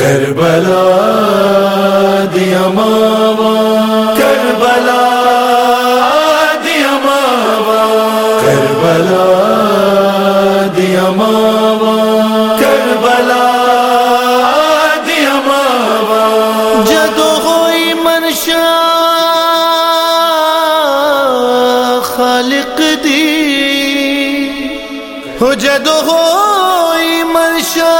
کربلا دیا ماوا کربلا دیا ماوا کربلا دیا ماوا کربلا دیا ماوا جدو ہوئی منشا خالق دی۔ ہو جدو ہوئی منشا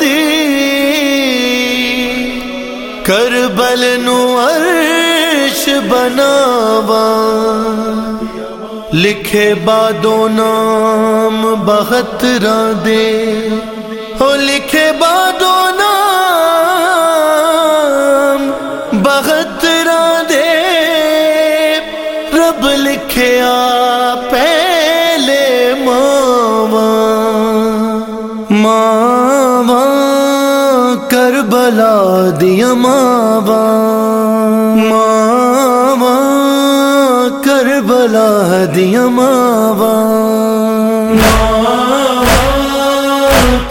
دی کربل نو عرش بناوا، لکھے بادو نام بہت دے۔ ہو لکھے بادو نام بہت دے۔ رب لکھے آ بلا دیا ماوا ماوا کربلا دیا ماوا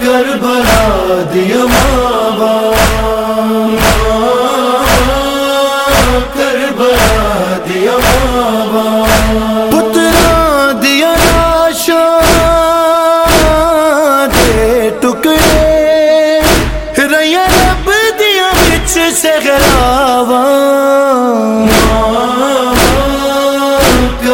کربلا دیا ماوا۔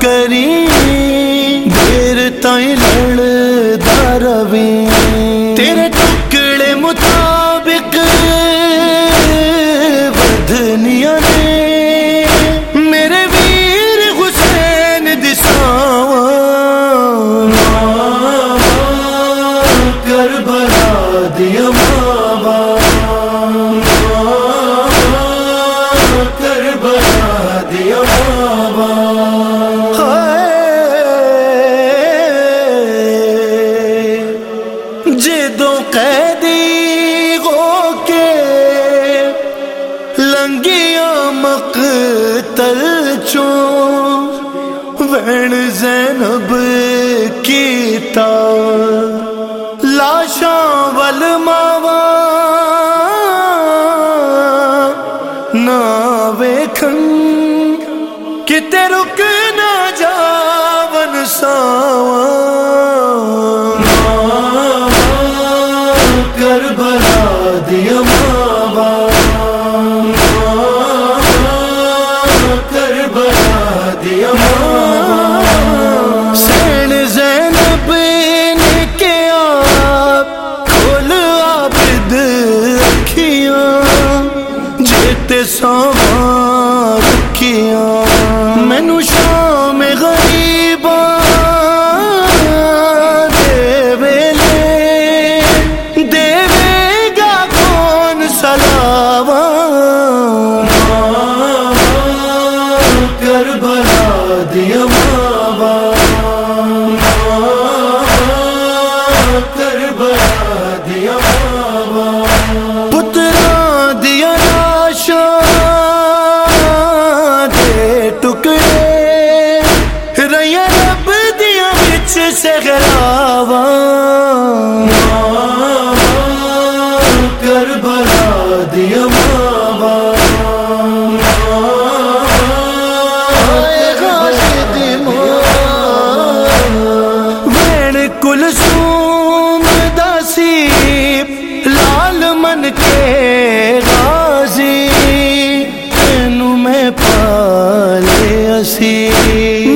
کری دیر تائیں لڑ داروی زینب سے گراوا کربلا دیا ماوا وین کل سوم داسی لال من کے غازی سی میرے سر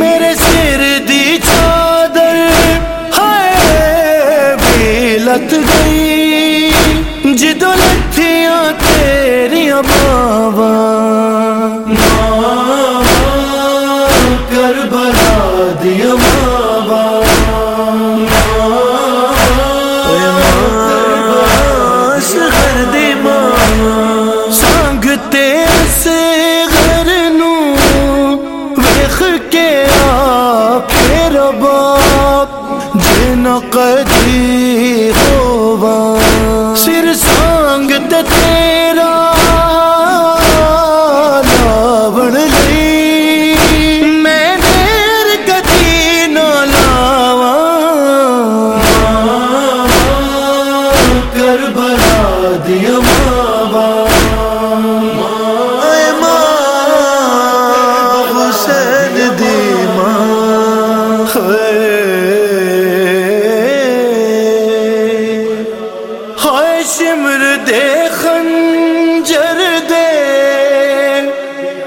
قدی ہووا سر سانگ تیرا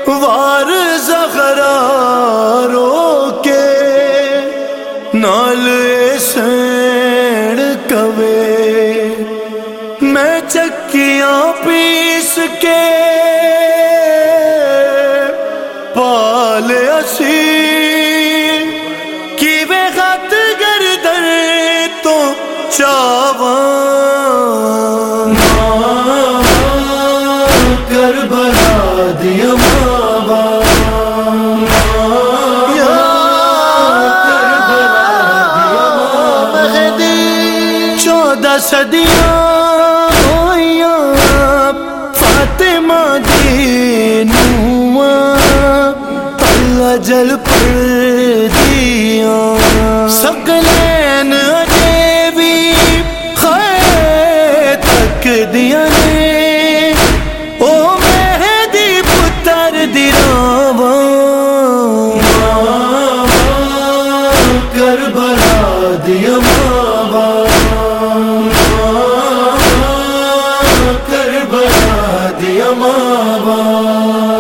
وار زخرا رو کے نال سین کوے۔ میں چکیاں پیس کے پال اسی کی بے خط گردن تو چاواں کربلا دیا چودہ صدیاں ہوئیاں فاطمہ جی دی نواں اللہ جل پر دیاں۔ دیا ماں